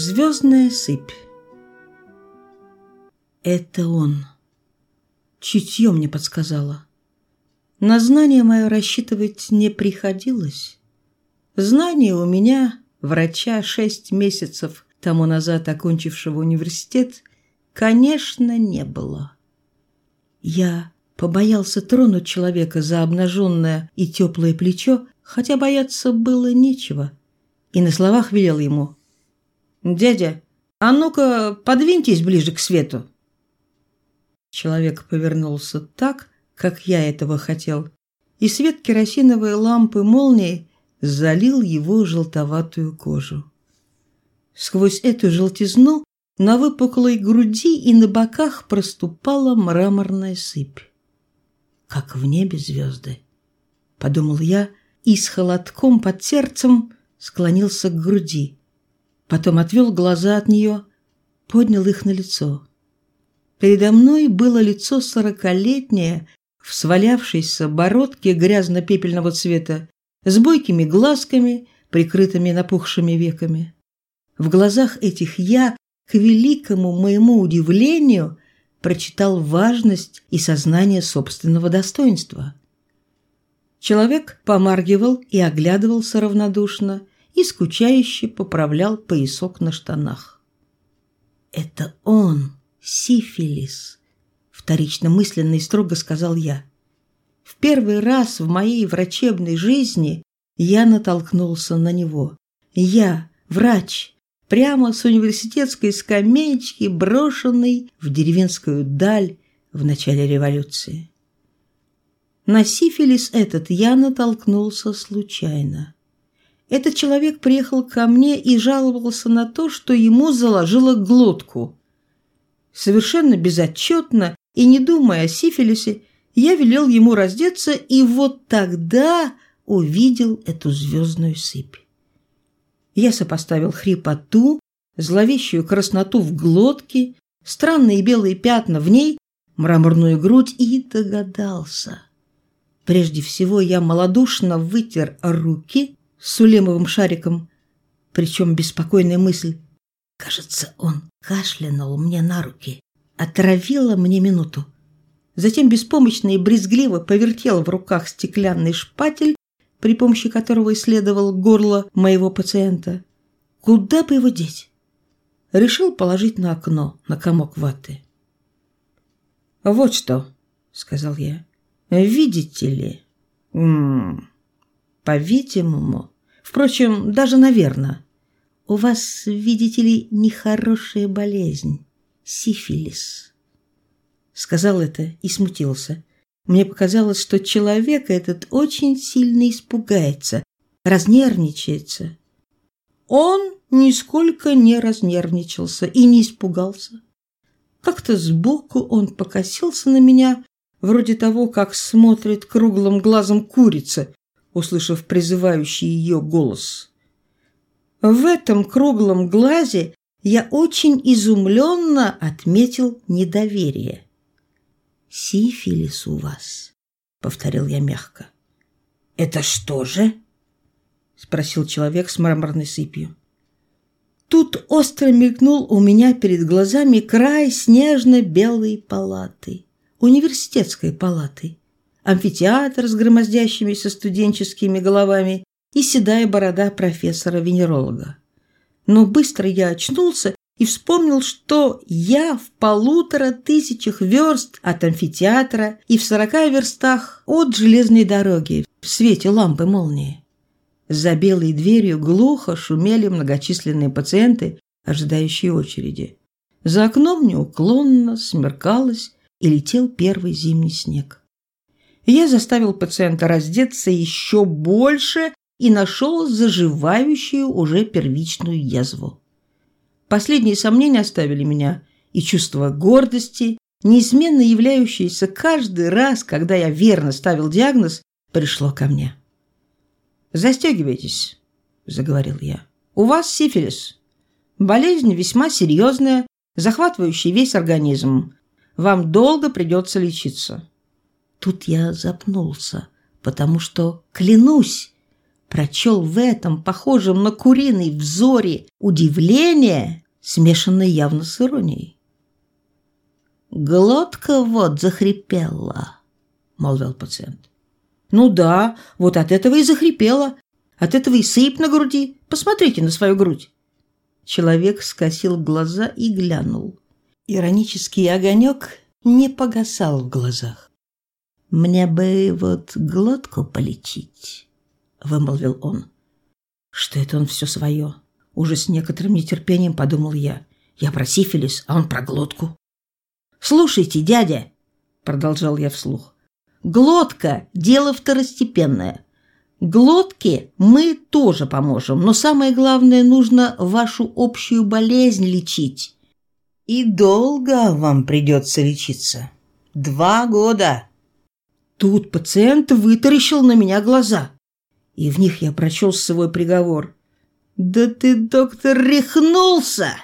Звездная сыпь. Это он. Чутье мне подсказало. На знание мое рассчитывать не приходилось. Знание у меня, врача шесть месяцев тому назад окончившего университет, конечно, не было. Я побоялся тронуть человека за обнаженное и теплое плечо, хотя бояться было нечего, и на словах велел ему «Дядя, а ну-ка подвиньтесь ближе к свету». Человек повернулся так, как я этого хотел, и свет керосиновой лампы молнии залил его желтоватую кожу. Сквозь эту желтизну на выпуклой груди и на боках проступала мраморная сыпь. Как в небе звезды, подумал я и с холодком под сердцем склонился к груди. Потом отвел глаза от нее, поднял их на лицо. Передо мной было лицо сорокалетнее, в свалявшейся бородке грязно-пепельного цвета, с бойкими глазками, прикрытыми напухшими веками. В глазах этих я, к великому моему удивлению, прочитал важность и сознание собственного достоинства. Человек помаргивал и оглядывался равнодушно и скучающе поправлял поясок на штанах. «Это он!» сифилис», — вторично мысленно и строго сказал я. В первый раз в моей врачебной жизни я натолкнулся на него. Я, врач, прямо с университетской скамеечки, брошенный в деревенскую даль в начале революции. На сифилис этот я натолкнулся случайно. Этот человек приехал ко мне и жаловался на то, что ему заложило глотку. Совершенно безотчетно и не думая о сифилисе, я велел ему раздеться и вот тогда увидел эту звездную сыпь. Я сопоставил хрипоту, зловещую красноту в глотке, странные белые пятна в ней, мраморную грудь и догадался. Прежде всего я малодушно вытер руки сулемовым шариком, причем беспокойная мысль Кажется, он кашлянул мне на руки. Отравила мне минуту. Затем беспомощно и брезгливо повертел в руках стеклянный шпатель, при помощи которого исследовал горло моего пациента. Куда бы его деть? Решил положить на окно, на комок ваты. «Вот что», — сказал я, — «видите ли, по-видимому, впрочем, даже наверное, у вас, видите ли, нехорошая болезнь. Сифилис. Сказал это и смутился. Мне показалось, что человек этот очень сильно испугается, разнервничается. Он нисколько не разнервничался и не испугался. Как-то сбоку он покосился на меня, вроде того, как смотрит круглым глазом курица, услышав призывающий ее голос. В этом круглом глазе я очень изумленно отметил недоверие. «Сифилис у вас», — повторил я мягко. «Это что же?» — спросил человек с мраморной сыпью. Тут остро мелькнул у меня перед глазами край снежно-белой палаты, университетской палаты, амфитеатр с громоздящимися студенческими головами и седая борода профессора-венеролога. Но быстро я очнулся и вспомнил, что я в полутора тысячах верст от амфитеатра и в сорока верстах от железной дороги в свете лампы молнии. За белой дверью глухо шумели многочисленные пациенты, ожидающие очереди. За окном неуклонно смеркалось и летел первый зимний снег. Я заставил пациента раздеться еще больше и нашел заживающую уже первичную язву. Последние сомнения оставили меня, и чувство гордости, неизменно являющееся каждый раз, когда я верно ставил диагноз, пришло ко мне. «Застегивайтесь», — заговорил я. «У вас сифилис. Болезнь весьма серьезная, захватывающая весь организм. Вам долго придется лечиться». Тут я запнулся, потому что, клянусь, прочел в этом, похожем на куриный взоре, удивление, смешанное явно с иронией. «Глотка вот захрипела», — молвил пациент. «Ну да, вот от этого и захрипела. От этого и сыпь на груди. Посмотрите на свою грудь». Человек скосил глаза и глянул. Иронический огонек не погасал в глазах. «Мне бы вот глотку полечить», — вымолвил он. «Что это он все свое?» Уже с некоторым нетерпением подумал я. «Я про сифилис, а он про глотку». «Слушайте, дядя», — продолжал я вслух, — «глотка — дело второстепенное. Глотке мы тоже поможем, но самое главное, нужно вашу общую болезнь лечить. И долго вам придется лечиться. Два года». Тут пациент вытаращил на меня глаза, и в них я прочел свой приговор. «Да ты, доктор, рехнулся!»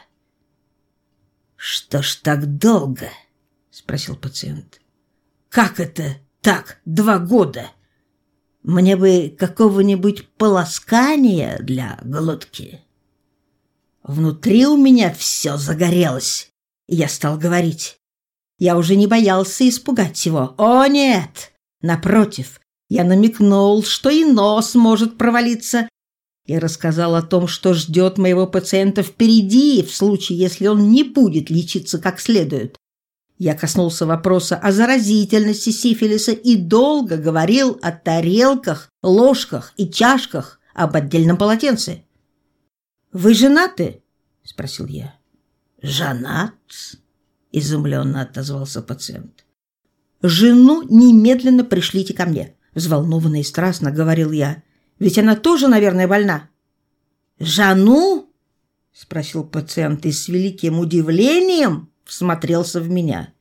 «Что ж так долго?» — спросил пациент. «Как это так, два года? Мне бы какого-нибудь полоскания для глотки». Внутри у меня все загорелось, и я стал говорить. Я уже не боялся испугать его. «О, нет! Напротив, я намекнул, что и нос может провалиться, и рассказал о том, что ждет моего пациента впереди, в случае, если он не будет лечиться как следует. Я коснулся вопроса о заразительности сифилиса и долго говорил о тарелках, ложках и чашках, об отдельном полотенце. «Вы женаты?» – спросил я. «Женат?» – изумленно отозвался пациент. «Жену немедленно пришлите ко мне», – взволнованно и страстно говорил я. «Ведь она тоже, наверное, больна». «Жану?» – спросил пациент и с великим удивлением всмотрелся в меня.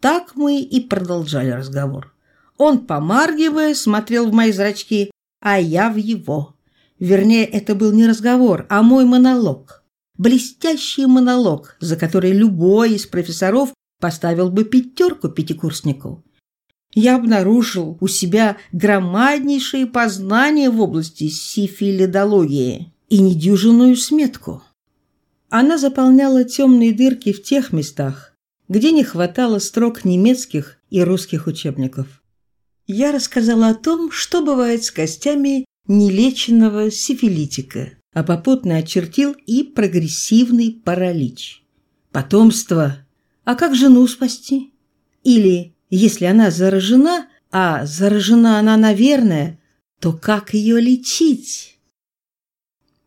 Так мы и продолжали разговор. Он, помаргивая, смотрел в мои зрачки, а я в его. Вернее, это был не разговор, а мой монолог. Блестящий монолог, за который любой из профессоров поставил бы пятерку пятикурснику. Я обнаружил у себя громаднейшие познания в области сифилидологии и недюжинную сметку. Она заполняла темные дырки в тех местах, где не хватало строк немецких и русских учебников. Я рассказала о том, что бывает с костями нелеченного сифилитика, а попутно очертил и прогрессивный паралич. Потомство а как жену спасти? Или, если она заражена, а заражена она, наверное, то как ее лечить?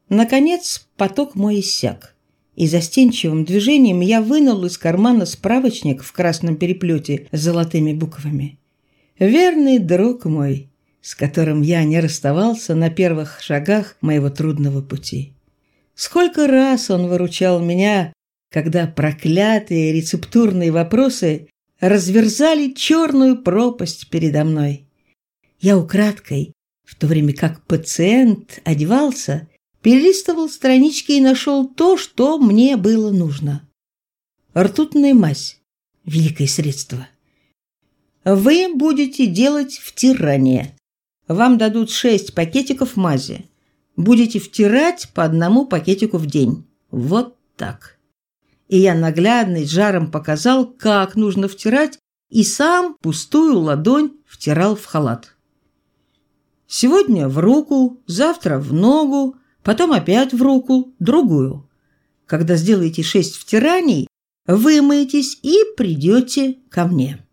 Наконец поток мой иссяк, и застенчивым движением я вынул из кармана справочник в красном переплете с золотыми буквами. Верный друг мой, с которым я не расставался на первых шагах моего трудного пути. Сколько раз он выручал меня когда проклятые рецептурные вопросы разверзали черную пропасть передо мной. Я украдкой, в то время как пациент одевался, перелистывал странички и нашел то, что мне было нужно. Ртутная мазь – великое средство. Вы будете делать втирание. Вам дадут шесть пакетиков мази. Будете втирать по одному пакетику в день. Вот так и я наглядно и жаром показал, как нужно втирать, и сам пустую ладонь втирал в халат. Сегодня в руку, завтра в ногу, потом опять в руку, другую. Когда сделаете шесть втираний, вымоетесь и придете ко мне.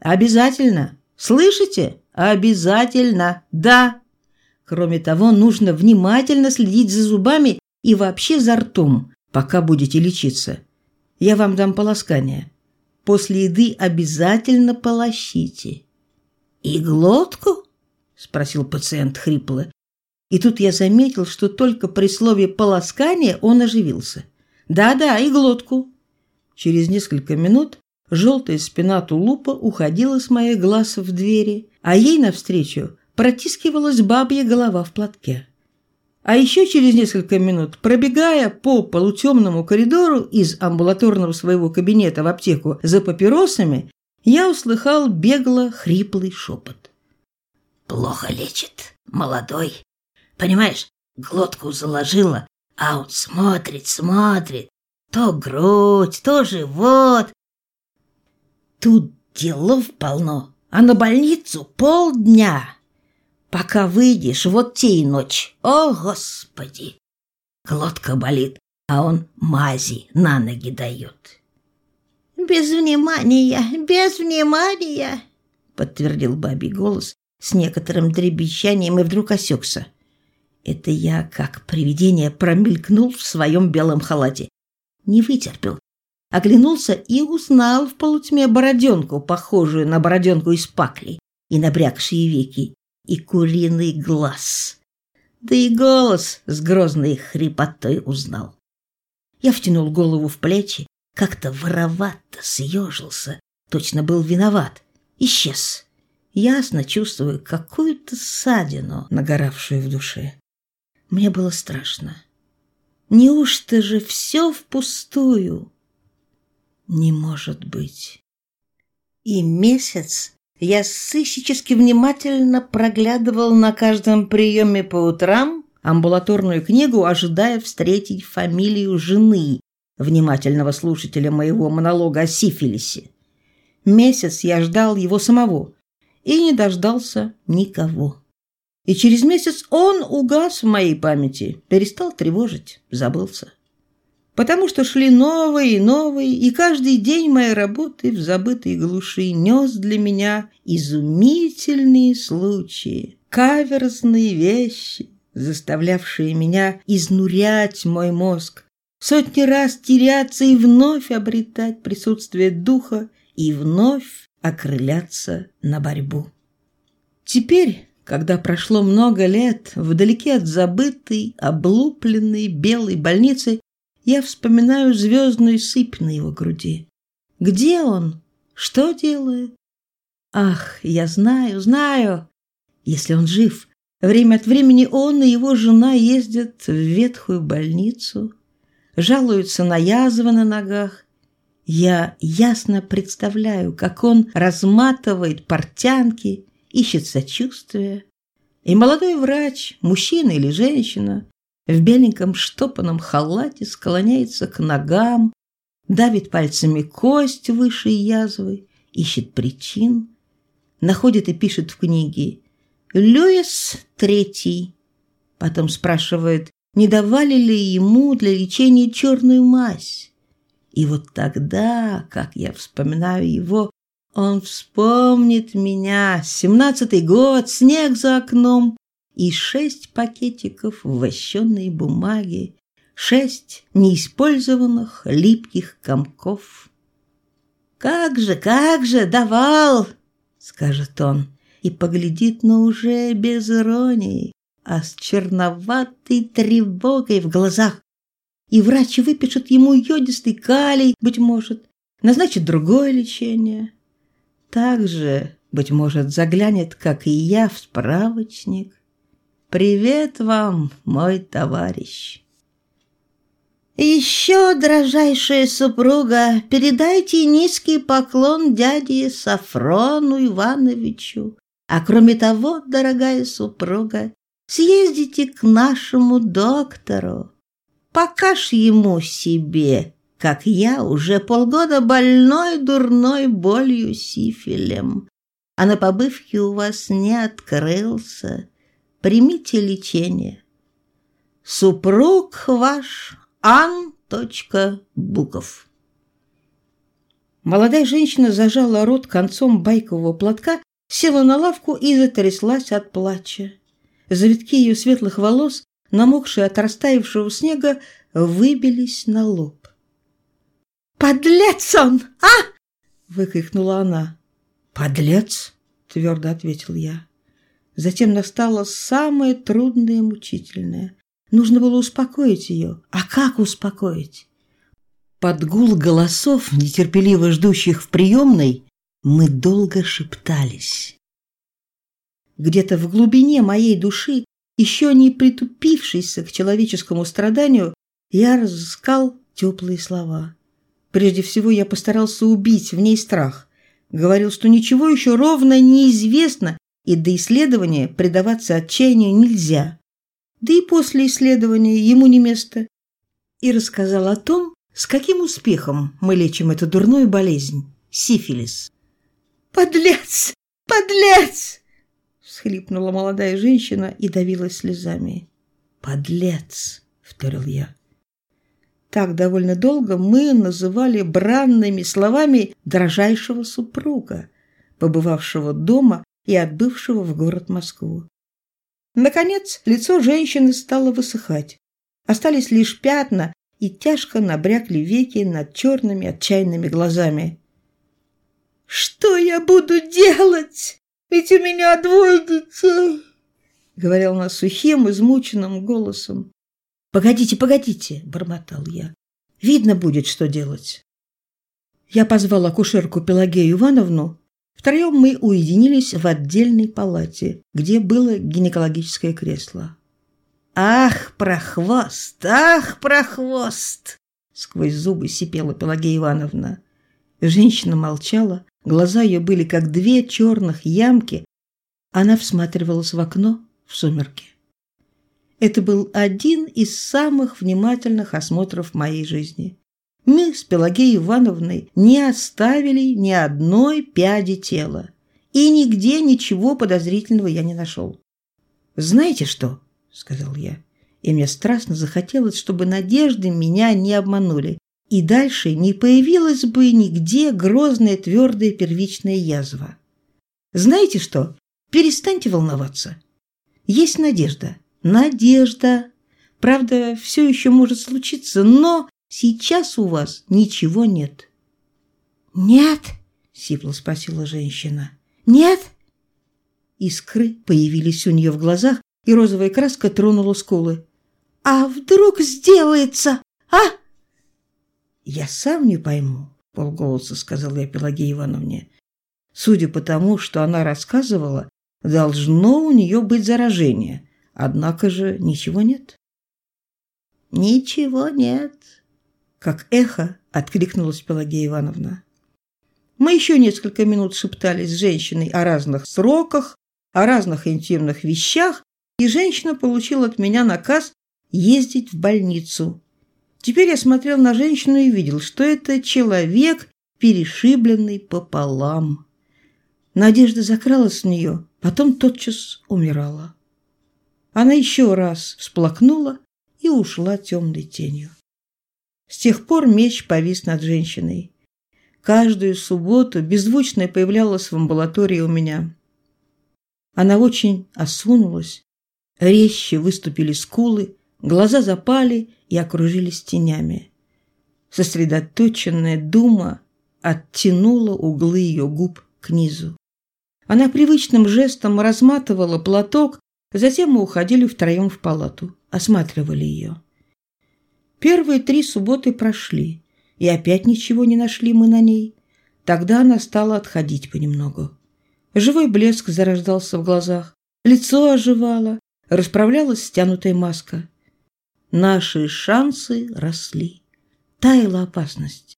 Обязательно. Слышите? Обязательно. Да. Кроме того, нужно внимательно следить за зубами и вообще за ртом, пока будете лечиться. Я вам дам полоскание. После еды обязательно полощите». «И глотку?» – спросил пациент хрипло. И тут я заметил, что только при слове «полоскание» он оживился. «Да-да, и глотку». Через несколько минут желтая спина тулупа уходила с моих глаз в двери, а ей навстречу протискивалась бабья голова в платке. А еще через несколько минут, пробегая по полутемному коридору из амбулаторного своего кабинета в аптеку за папиросами, я услыхал бегло хриплый шепот. «Плохо лечит, молодой, Понимаешь, глотку заложила, а он смотрит, смотрит. То грудь, то живот. Тут делов полно, а на больницу полдня. Пока выйдешь, вот те и ночь. О, Господи! Глотка болит, а он мази на ноги дает. «Без внимания, без внимания!» подтвердил бабий голос с некоторым дребезжанием и вдруг осекся. Это я, как привидение, промелькнул в своем белом халате. Не вытерпел. Оглянулся и узнал в полутьме бороденку, похожую на бороденку из пакли, и набрякшие веки, и куриный глаз. Да и голос с грозной хрипотой узнал. Я втянул голову в плечи, как-то воровато съежился, точно был виноват. Исчез. Ясно чувствую какую-то ссадину, нагоравшую в душе. Мне было страшно. Неужто же все впустую? Не может быть. И месяц я сыщически внимательно проглядывал на каждом приеме по утрам амбулаторную книгу, ожидая встретить фамилию жены, внимательного слушателя моего монолога о сифилисе. Месяц я ждал его самого и не дождался никого. И через месяц он угас в моей памяти, перестал тревожить, забылся. Потому что шли новые и новые, и каждый день моей работы в забытой глуши нес для меня изумительные случаи, каверзные вещи, заставлявшие меня изнурять мой мозг, сотни раз теряться и вновь обретать присутствие духа и вновь окрыляться на борьбу. Теперь когда прошло много лет, вдалеке от забытой, облупленной белой больницы, я вспоминаю звездную сыпь на его груди. Где он? Что делает? Ах, я знаю, знаю. Если он жив, время от времени он и его жена ездят в ветхую больницу, жалуются на язвы на ногах. Я ясно представляю, как он разматывает портянки, ищет сочувствия. И молодой врач, мужчина или женщина, в беленьком штопанном халате склоняется к ногам, давит пальцами кость выше язвы, ищет причин, находит и пишет в книге «Льюис Третий». Потом спрашивает, не давали ли ему для лечения черную мазь. И вот тогда, как я вспоминаю его, он вспомнит меня, семнадцатый год, снег за окном и шесть пакетиков вощенной бумаги, шесть неиспользованных липких комков. «Как же, как же, давал!» — скажет он, и поглядит, но уже без иронии, а с черноватой тревогой в глазах. И врач выпишет ему йодистый калий, быть может, назначит другое лечение также, быть может, заглянет, как и я, в справочник. «Привет вам, мой товарищ!» «Еще, дрожайшая супруга, передайте низкий поклон дяде Сафрону Ивановичу. А кроме того, дорогая супруга, съездите к нашему доктору. Покажь ему себе, как я, уже полгода больной дурной болью сифилем, а на побывке у вас не открылся. Примите лечение. Супруг ваш Ан. Буков. Молодая женщина зажала рот концом байкового платка, села на лавку и затряслась от плача. Завитки ее светлых волос, намокшие от растаявшего снега, выбились на лоб. «Подлец он, а!» — выкрикнула она. «Подлец!» — твердо ответил я. Затем настало самое трудное и мучительное. Нужно было успокоить ее. А как успокоить? Под гул голосов, нетерпеливо ждущих в приемной, мы долго шептались. Где-то в глубине моей души, еще не притупившейся к человеческому страданию, я разыскал теплые слова. Прежде всего я постарался убить в ней страх. Говорил, что ничего еще ровно неизвестно, и до исследования предаваться отчаянию нельзя. да и после исследования ему не место, и рассказал о том, с каким успехом мы лечим эту дурную болезнь – сифилис. «Подлец! Подлец!» – всхлипнула молодая женщина и давилась слезами. «Подлец!» – вторил я. Так довольно долго мы называли бранными словами дрожайшего супруга, побывавшего дома и отбывшего в город Москву. Наконец, лицо женщины стало высыхать. Остались лишь пятна, и тяжко набрякли веки над черными отчаянными глазами. «Что я буду делать? Ведь у меня двое детей!» — говорил она сухим, измученным голосом. «Погодите, погодите!» — бормотал я. «Видно будет, что делать». Я позвал акушерку Пелагею Ивановну. Втроем мы уединились в отдельной палате, где было гинекологическое кресло. «Ах, прохвост! Ах, прохвост!» Сквозь зубы сипела Пелагея Ивановна. Женщина молчала, глаза ее были как две черных ямки. Она всматривалась в окно в сумерки. Это был один из самых внимательных осмотров моей жизни. Мы с Пелагеей Ивановной не оставили ни одной пяди тела, и нигде ничего подозрительного я не нашел. «Знаете что?» — сказал я. И мне страстно захотелось, чтобы надежды меня не обманули, и дальше не появилась бы нигде грозная твердая первичная язва. Знаете что? Перестаньте волноваться. Есть надежда. Надежда. Правда, все еще может случиться, но сейчас у вас ничего нет. «Нет?» — сипло спросила женщина. «Нет?» Искры появились у нее в глазах, и розовая краска тронула скулы. «А вдруг сделается, а?» «Я сам не пойму», — полголоса сказала я Пелагее Ивановне. Судя по тому, что она рассказывала, должно у нее быть заражение, однако же ничего нет. «Ничего нет», — как эхо откликнулась Пелагея Ивановна. Мы еще несколько минут шептались с женщиной о разных сроках, о разных интимных вещах, и женщина получила от меня наказ ездить в больницу. Теперь я смотрел на женщину и видел, что это человек, перешибленный пополам. Надежда закралась в нее, потом тотчас умирала. Она еще раз всплакнула и ушла темной тенью. С тех пор меч повис над женщиной. Каждую субботу беззвучно появлялась в амбулатории у меня. Она очень осунулась, резче выступили скулы, глаза запали и окружились тенями. Сосредоточенная дума оттянула углы ее губ к низу. Она привычным жестом разматывала платок, затем мы уходили втроем в палату, осматривали ее. Первые три субботы прошли, и опять ничего не нашли мы на ней. Тогда она стала отходить понемногу. Живой блеск зарождался в глазах, лицо оживало, расправлялась стянутая маска. Наши шансы росли. Таяла опасность.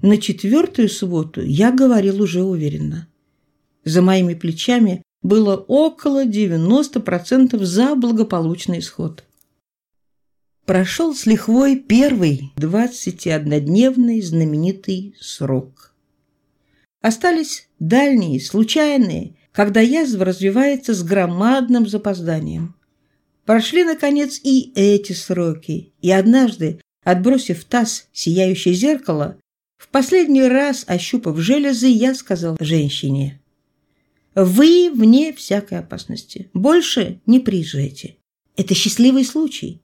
На четвертую субботу я говорил уже уверенно. За моими плечами было около 90% за благополучный исход. Прошел с лихвой первый 21-дневный знаменитый срок. Остались дальние, случайные, когда язва развивается с громадным запозданием. Прошли, наконец, и эти сроки, и однажды, отбросив таз сияющее зеркало, в последний раз, ощупав железы, я сказал женщине, «Вы вне всякой опасности. Больше не приезжайте. Это счастливый случай».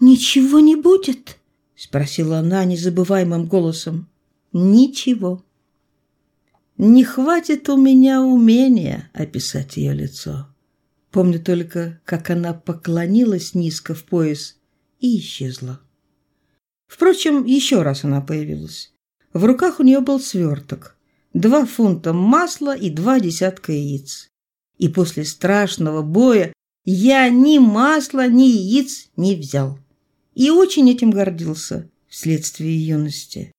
«Ничего не будет?» — спросила она незабываемым голосом. «Ничего». Не хватит у меня умения описать ее лицо. Помню только, как она поклонилась низко в пояс и исчезла. Впрочем, еще раз она появилась. В руках у нее был сверток, два фунта масла и два десятка яиц. И после страшного боя я ни масла, ни яиц не взял. И очень этим гордился вследствие юности.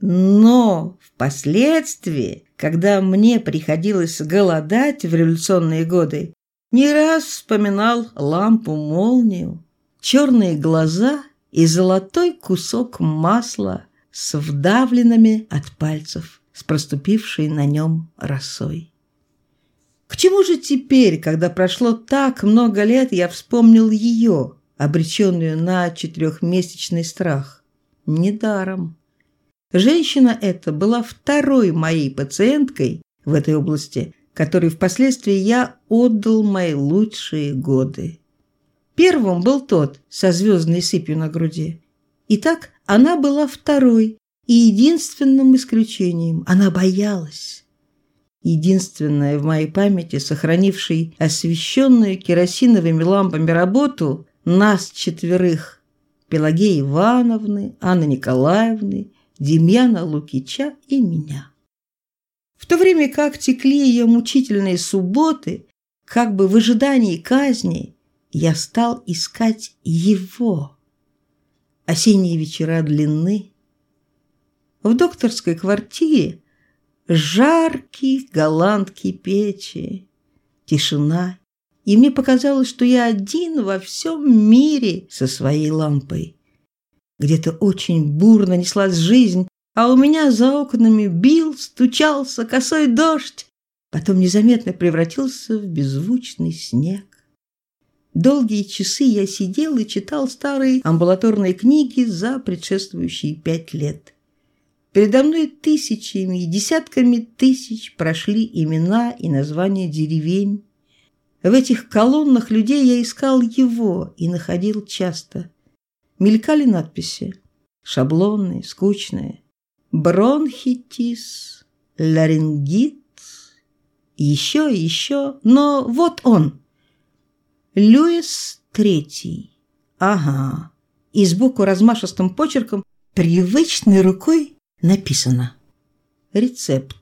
Но впоследствии, когда мне приходилось голодать в революционные годы, Не раз вспоминал лампу-молнию, черные глаза и золотой кусок масла с вдавленными от пальцев, с проступившей на нем росой. К чему же теперь, когда прошло так много лет, я вспомнил ее, обреченную на четырехмесячный страх? Недаром. Женщина эта была второй моей пациенткой в этой области, которой впоследствии я отдал мои лучшие годы. Первым был тот со звездной сыпью на груди. Итак, она была второй и единственным исключением. Она боялась единственная в моей памяти, сохранившей освещенную керосиновыми лампами работу нас четверых – Пелагеи Ивановны, Анны Николаевны, Демьяна Лукича и меня. В то время как текли ее мучительные субботы, как бы в ожидании казни, я стал искать его. Осенние вечера длинны. В докторской квартире жаркий голландки печи, тишина, и мне показалось, что я один во всем мире со своей лампой. Где-то очень бурно неслась жизнь, а у меня за окнами бил, стучался косой дождь, потом незаметно превратился в беззвучный снег. Долгие часы я сидел и читал старые амбулаторные книги за предшествующие пять лет. Передо мной тысячами и десятками тысяч прошли имена и названия деревень. В этих колоннах людей я искал его и находил часто. Мелькали надписи. Шаблонные, скучные. Бронхитис, ларингит, еще и еще. Но вот он. Льюис Третий. Ага. И сбоку размашистым почерком, привычной рукой написано «Рецепт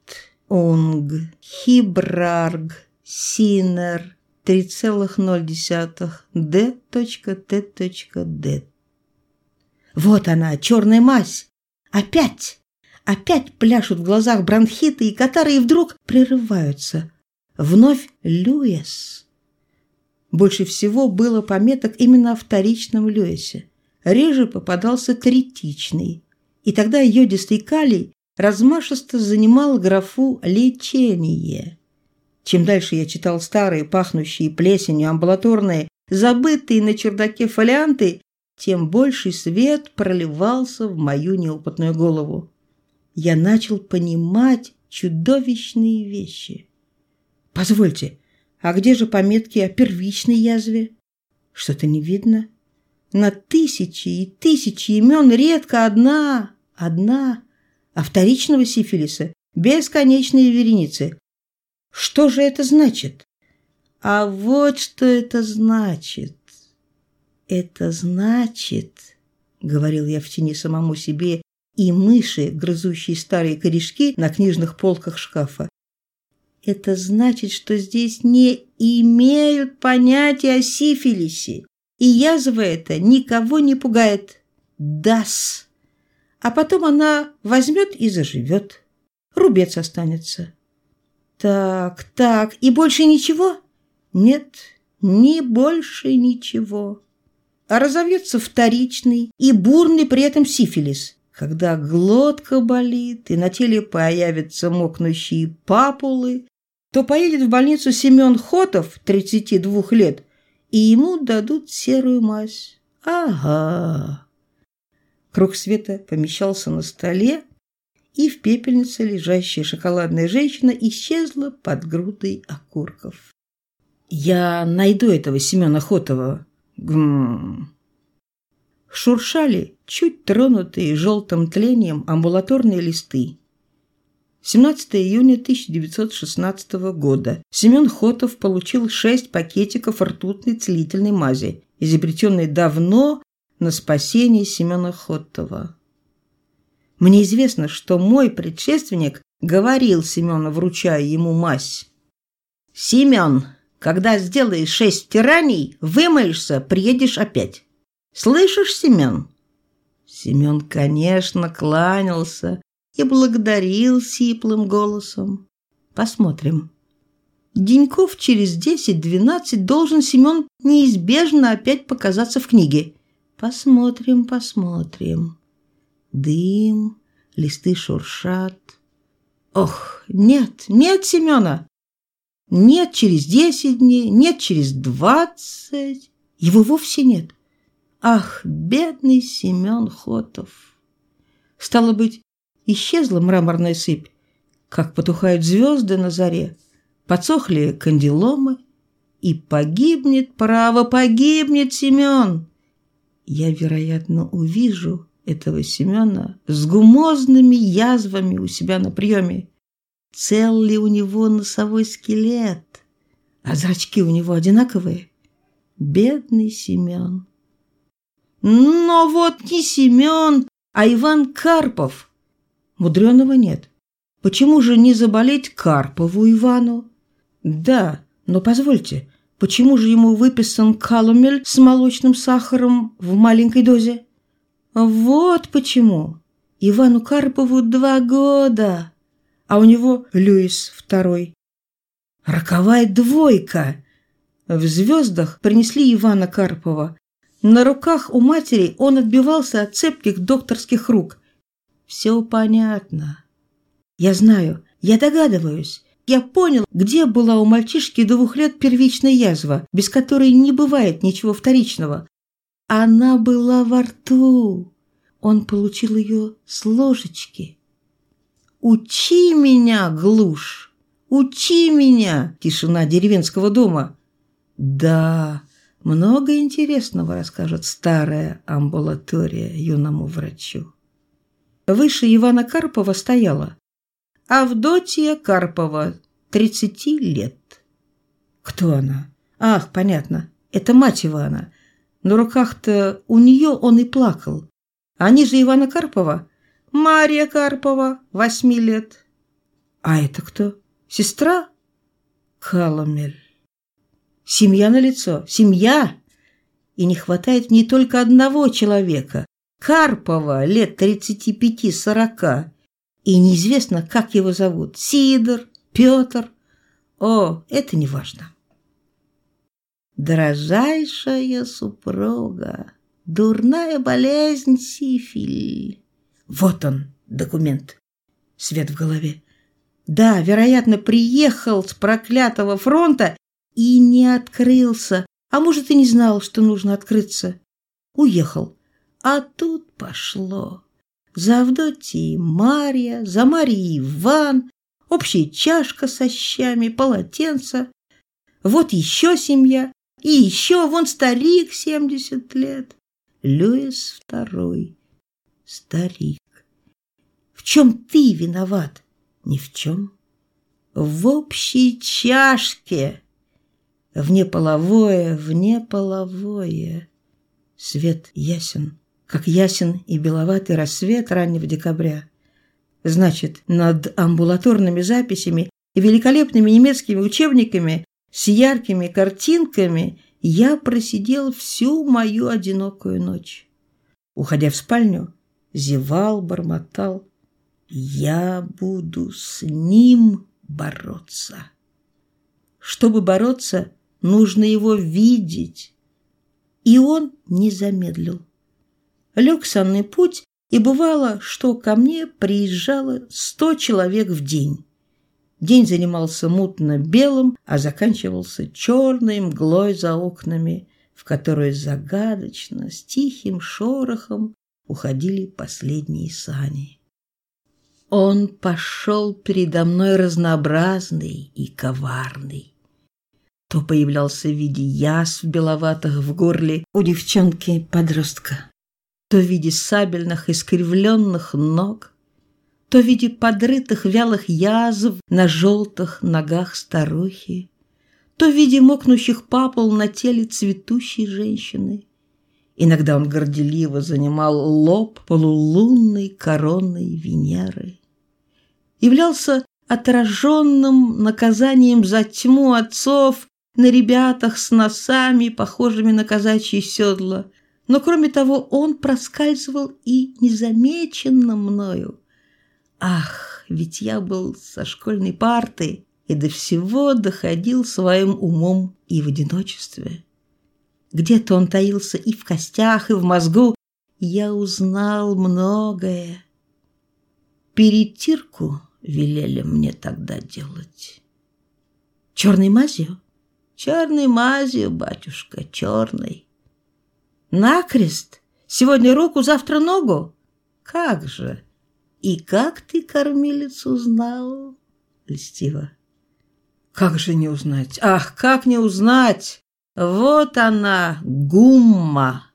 онг хибрарг синер 3,0 d.t.d». Вот она, черная мазь. Опять, опять пляшут в глазах бронхиты и катары, и вдруг прерываются. Вновь Льюис. Больше всего было пометок именно о вторичном Льюисе. Реже попадался третичный, и тогда йодистый калий размашисто занимал графу «лечение». Чем дальше я читал старые, пахнущие плесенью, амбулаторные, забытые на чердаке фолианты, тем больший свет проливался в мою неопытную голову. Я начал понимать чудовищные вещи. Позвольте, а где же пометки о первичной язве? Что-то не видно. На тысячи и тысячи имен редко одна, одна, а вторичного сифилиса бесконечные вереницы. Что же это значит? А вот что это значит. Это значит, говорил я в тени самому себе, и мыши, грызущие старые корешки на книжных полках шкафа. Это значит, что здесь не имеют понятия о сифилисе. И язва эта никого не пугает. Дас. А потом она возьмет и заживет. Рубец останется. Так, так, и больше ничего? Нет, не больше ничего. А разовьется вторичный и бурный при этом сифилис, когда глотка болит и на теле появятся мокнущие папулы, то поедет в больницу Семен Хотов, 32 лет, и ему дадут серую мазь. Ага. Круг света помещался на столе, и в пепельнице лежащая шоколадная женщина исчезла под грудой окурков. «Я найду этого Семена Хотова». Гм. Шуршали чуть тронутые желтым тлением амбулаторные листы. 17 июня 1916 года Семен Хотов получил шесть пакетиков ртутной целительной мази, изобретенной давно на спасение Семена Хотова. Мне известно, что мой предшественник говорил Семену, вручая ему мазь. «Семен, когда сделаешь шесть тираний, вымоешься, приедешь опять. Слышишь, Семен?» Семен, конечно, кланялся, и благодарил сиплым голосом. Посмотрим. Деньков через десять-двенадцать должен Семен неизбежно опять показаться в книге. Посмотрим, посмотрим. Дым, листы шуршат. Ох, нет, нет Семена. Нет через десять дней, нет через двадцать. Его вовсе нет. Ах, бедный Семен Хотов! Стало быть, исчезла мраморная сыпь, как потухают звезды на заре, подсохли кандиломы, и погибнет, право, погибнет Семен. Я, вероятно, увижу этого Семена с гумозными язвами у себя на приеме. Цел ли у него носовой скелет? А зрачки у него одинаковые? Бедный Семен. Но вот не Семен, а Иван Карпов. Мудреного нет. Почему же не заболеть Карпову Ивану? Да, но позвольте, почему же ему выписан калумель с молочным сахаром в маленькой дозе? Вот почему. Ивану Карпову два года, а у него Люис второй. Роковая двойка. В звездах принесли Ивана Карпова, на руках у матери он отбивался от цепких докторских рук. Все понятно. Я знаю, я догадываюсь. Я понял, где была у мальчишки двух лет первичная язва, без которой не бывает ничего вторичного. Она была во рту. Он получил ее с ложечки. «Учи меня, глушь! Учи меня!» Тишина деревенского дома. «Да, много интересного расскажет старая амбулатория юному врачу. Выше Ивана Карпова стояла Авдотья Карпова, 30 лет. Кто она? Ах, понятно, это мать Ивана. На руках-то у нее он и плакал. А ниже Ивана Карпова Мария Карпова, восьми лет. А это кто? Сестра? Каламель. Семья на лицо, семья! И не хватает не только одного человека. Карпова, лет 35-40. И неизвестно, как его зовут. Сидор, Петр. О, это не важно. Дорожайшая супруга, дурная болезнь сифиль. Вот он, документ. Свет в голове. Да, вероятно, приехал с проклятого фронта и не открылся, а может и не знал, что нужно открыться. Уехал. А тут пошло. За Авдотьей Марья, за Марьей Иван, общая чашка со щами, полотенце. Вот еще семья, и еще вон старик семьдесят лет. Льюис второй. Старик. В чем ты виноват? Ни в чем. В общей чашке Внеполовое, внеполовое. Свет ясен, как ясен и беловатый рассвет раннего декабря. Значит, над амбулаторными записями и великолепными немецкими учебниками с яркими картинками я просидел всю мою одинокую ночь. Уходя в спальню, зевал, бормотал. Я буду с ним бороться. Чтобы бороться, нужно его видеть. И он не замедлил. Лег санный путь, и бывало, что ко мне приезжало сто человек в день. День занимался мутно-белым, а заканчивался черной мглой за окнами, в которую загадочно, с тихим шорохом уходили последние сани. Он пошел передо мной разнообразный и коварный то появлялся в виде язв беловатых в горле у девчонки-подростка, то в виде сабельных искривленных ног, то в виде подрытых вялых язв на желтых ногах старухи, то в виде мокнущих папул на теле цветущей женщины. Иногда он горделиво занимал лоб полулунной коронной Венеры. Являлся отраженным наказанием за тьму отцов на ребятах с носами, похожими на казачьи седла. Но кроме того, он проскальзывал и незамеченно мною. Ах, ведь я был со школьной парты и до всего доходил своим умом и в одиночестве. Где-то он таился и в костях, и в мозгу. Я узнал многое. Перетирку велели мне тогда делать. Черной мазью? Черной мазью, батюшка, черной. Накрест? Сегодня руку, завтра ногу? Как же? И как ты кормилицу узнал? Льстиво. Как же не узнать? Ах, как не узнать? Вот она, гумма.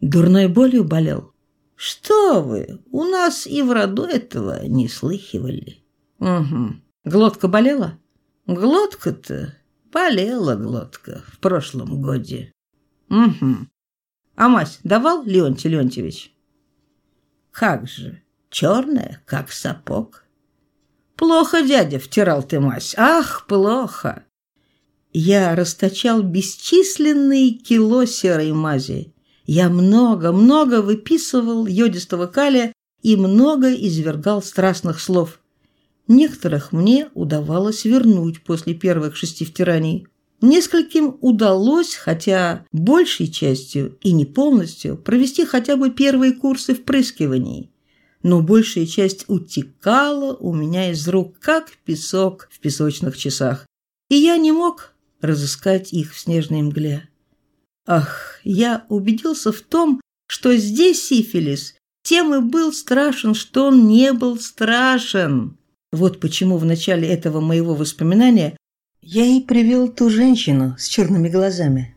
Дурной болью болел? Что вы, у нас и в роду этого не слыхивали. Угу. Глотка болела? Глотка-то болела глотка в прошлом годе. Угу. А мать давал Леонтий Леонтьевич? Как же, черная, как сапог. Плохо, дядя, втирал ты мазь. Ах, плохо. Я расточал бесчисленные кило серой мази. Я много-много выписывал йодистого калия и много извергал страстных слов. Некоторых мне удавалось вернуть после первых шести втираний. Нескольким удалось, хотя большей частью и не полностью, провести хотя бы первые курсы впрыскиваний. Но большая часть утекала у меня из рук, как песок в песочных часах. И я не мог разыскать их в снежной мгле. Ах, я убедился в том, что здесь сифилис тем и был страшен, что он не был страшен. Вот почему в начале этого моего воспоминания я и привел ту женщину с черными глазами.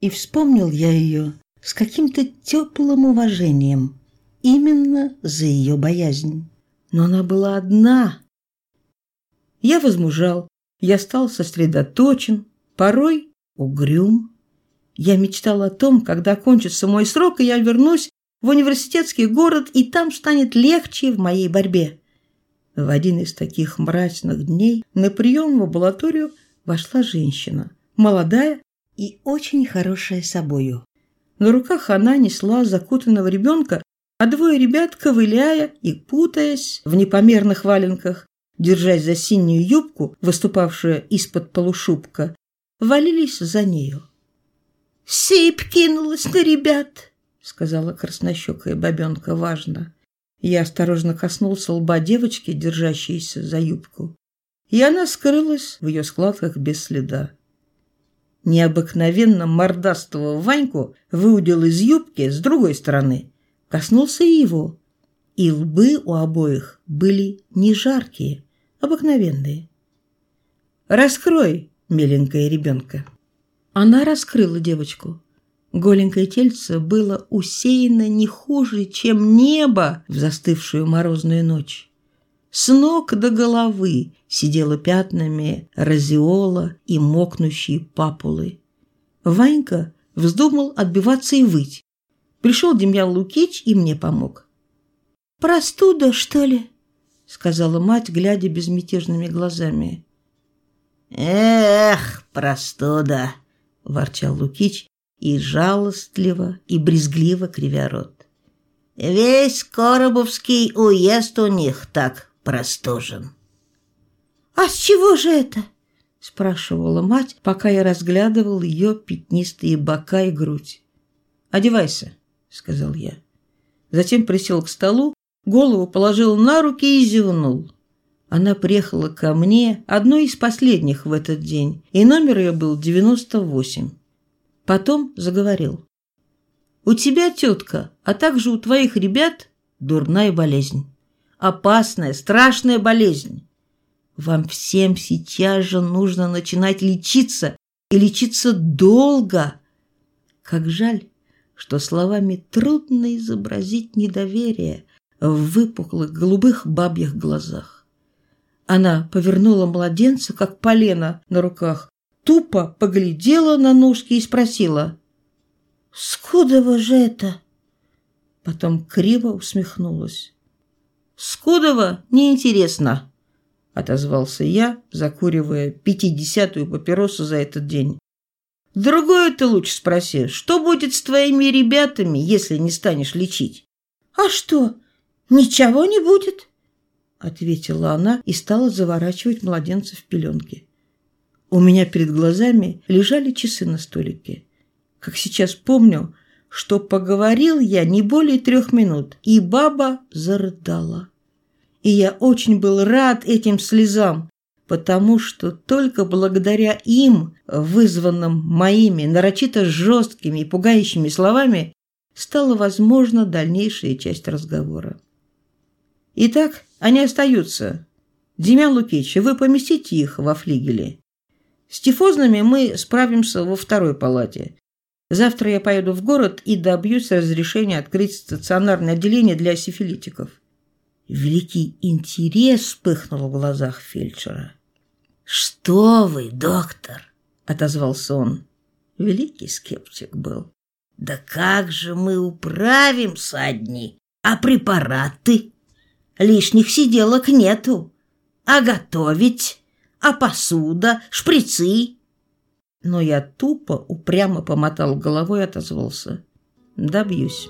И вспомнил я ее с каким-то теплым уважением, именно за ее боязнь. Но она была одна. Я возмужал, я стал сосредоточен, порой угрюм. Я мечтал о том, когда кончится мой срок, и я вернусь в университетский город, и там станет легче в моей борьбе. В один из таких мрачных дней на прием в амбулаторию вошла женщина, молодая и очень хорошая собою. На руках она несла закутанного ребенка, а двое ребят, ковыляя и путаясь в непомерных валенках, держась за синюю юбку, выступавшую из-под полушубка, валились за нею. «Сыпь кинулась на ребят!» — сказала краснощекая бабенка важно. Я осторожно коснулся лба девочки, держащейся за юбку, и она скрылась в ее складках без следа. Необыкновенно мордастого Ваньку выудил из юбки с другой стороны, коснулся и его, и лбы у обоих были не жаркие, обыкновенные. «Раскрой, миленькая ребенка!» Она раскрыла девочку. Голенькое тельце было усеяно не хуже, чем небо в застывшую морозную ночь. С ног до головы сидела пятнами разиола и мокнущие папулы. Ванька вздумал отбиваться и выть. Пришел Демьян Лукич и мне помог. «Простуда, что ли?» — сказала мать, глядя безмятежными глазами. «Эх, простуда!» — ворчал Лукич и жалостливо, и брезгливо кривя рот. Весь Коробовский уезд у них так простужен. «А с чего же это?» – спрашивала мать, пока я разглядывал ее пятнистые бока и грудь. «Одевайся», – сказал я. Затем присел к столу, голову положил на руки и зевнул. Она приехала ко мне, одной из последних в этот день, и номер ее был 98. Потом заговорил. «У тебя, тетка, а также у твоих ребят дурная болезнь. Опасная, страшная болезнь. Вам всем сейчас же нужно начинать лечиться, и лечиться долго. Как жаль, что словами трудно изобразить недоверие в выпуклых голубых бабьих глазах. Она повернула младенца, как полено на руках, тупо поглядела на ножки и спросила. «Скудово же это?» Потом криво усмехнулась. «Скудово неинтересно», — отозвался я, закуривая пятидесятую папиросу за этот день. «Другое ты лучше спроси, что будет с твоими ребятами, если не станешь лечить?» «А что, ничего не будет?» ответила она и стала заворачивать младенца в пеленки. У меня перед глазами лежали часы на столике. Как сейчас помню, что поговорил я не более трех минут, и баба зарыдала. И я очень был рад этим слезам, потому что только благодаря им, вызванным моими нарочито жесткими и пугающими словами, стала возможна дальнейшая часть разговора. Итак, они остаются. Демьян Лукич, вы поместите их во флигеле. С тифозными мы справимся во второй палате. Завтра я поеду в город и добьюсь разрешения открыть стационарное отделение для сифилитиков. Великий интерес вспыхнул в глазах фельдшера. «Что вы, доктор?» — отозвался он. Великий скептик был. «Да как же мы управимся одни? А препараты? Лишних сиделок нету. А готовить? А посуда? Шприцы?» Но я тупо, упрямо помотал головой и отозвался. «Добьюсь».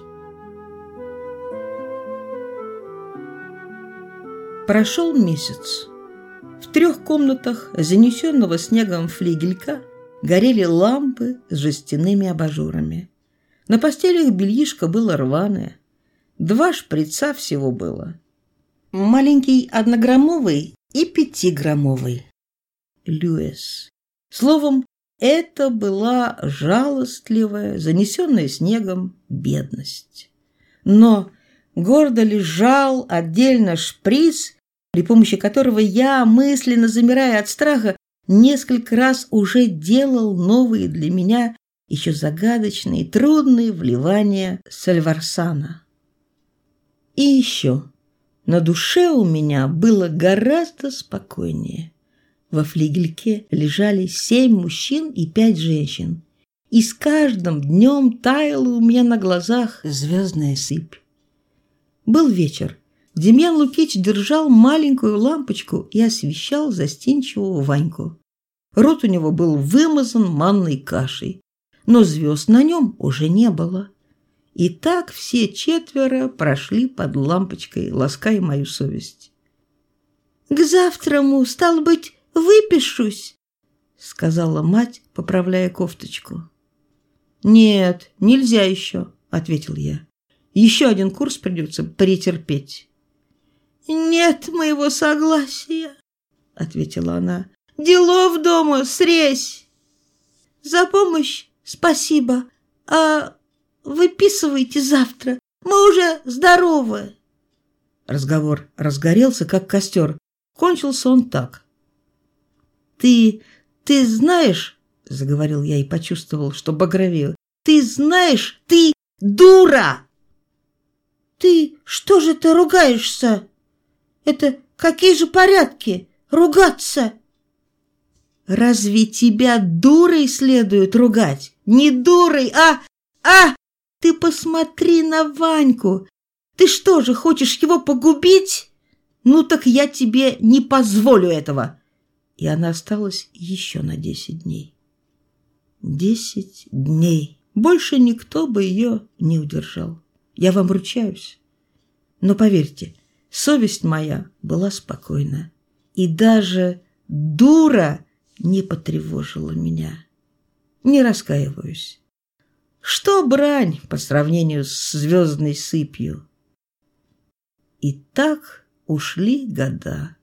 Прошел месяц. В трех комнатах занесенного снегом флигелька горели лампы с жестяными абажурами. На постелях бельишко было рваное. Два шприца всего было. Маленький однограммовый и пятиграммовый. Люэс. Словом, это была жалостливая, занесенная снегом бедность. Но гордо лежал отдельно шприц, при помощи которого я, мысленно замирая от страха, несколько раз уже делал новые для меня еще загадочные, трудные вливания сальварсана. И еще на душе у меня было гораздо спокойнее. Во флигельке лежали семь мужчин и пять женщин, и с каждым днем таяла у меня на глазах звездная сыпь. Был вечер. Демьян Лукич держал маленькую лампочку и освещал застенчивого Ваньку. Рот у него был вымазан манной кашей, но звезд на нем уже не было. И так все четверо прошли под лампочкой, лаская мою совесть. «К завтраму, стал быть, выпишусь», — сказала мать, поправляя кофточку. «Нет, нельзя еще», — ответил я. «Еще один курс придется претерпеть». «Нет моего согласия», — ответила она. «Делов дома срезь. За помощь спасибо. А выписывайте завтра. Мы уже здоровы». Разговор разгорелся, как костер. Кончился он так. «Ты... ты знаешь...» — заговорил я и почувствовал, что багровею. «Ты знаешь, ты дура!» «Ты что же ты ругаешься?» Это какие же порядки? Ругаться? Разве тебя дурой следует ругать? Не дурой, а... А! Ты посмотри на Ваньку. Ты что же, хочешь его погубить? Ну так я тебе не позволю этого. И она осталась еще на десять дней. Десять дней. Больше никто бы ее не удержал. Я вам ручаюсь. Но поверьте, Совесть моя была спокойна, и даже дура не потревожила меня. Не раскаиваюсь. Что брань по сравнению с звездной сыпью? И так ушли года.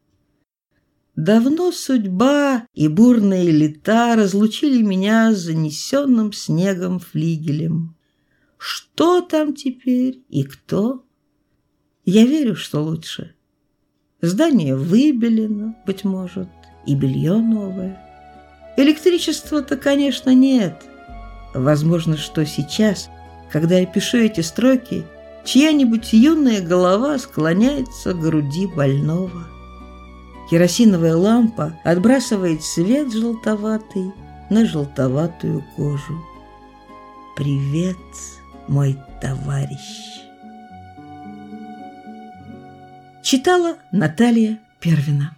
Давно судьба и бурные лета разлучили меня с занесенным снегом флигелем. Что там теперь и кто? Я верю, что лучше. Здание выбелено, быть может, и белье новое. Электричества-то, конечно, нет. Возможно, что сейчас, когда я пишу эти строки, чья-нибудь юная голова склоняется к груди больного. Керосиновая лампа отбрасывает свет желтоватый на желтоватую кожу. Привет, мой товарищ! Читала Наталья Первина.